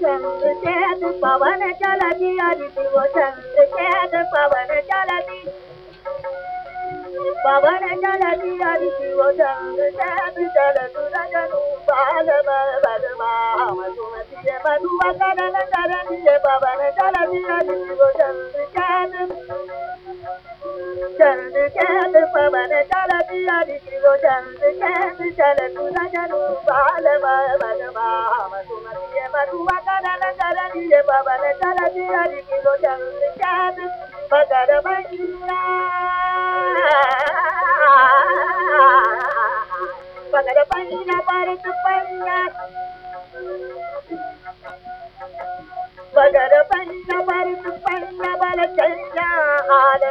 చంద్ర చేత పవన చలది అరిదిగో చంద్ర చేత పవన చలది పవన చలది అరిదిగో చంద్ర చేత చలదు రజను బాలవ పవన చలది అరిది चंद्र चैत पवन चलती हरि शिव चंद्र चैत चलतु रजनु बाल मधुआ करण करणी पवन चलती हरि शिव चंद्र चैत मकर बंगा मकर बंगा परत पंगा मकर बंगा परत बल चंगा आल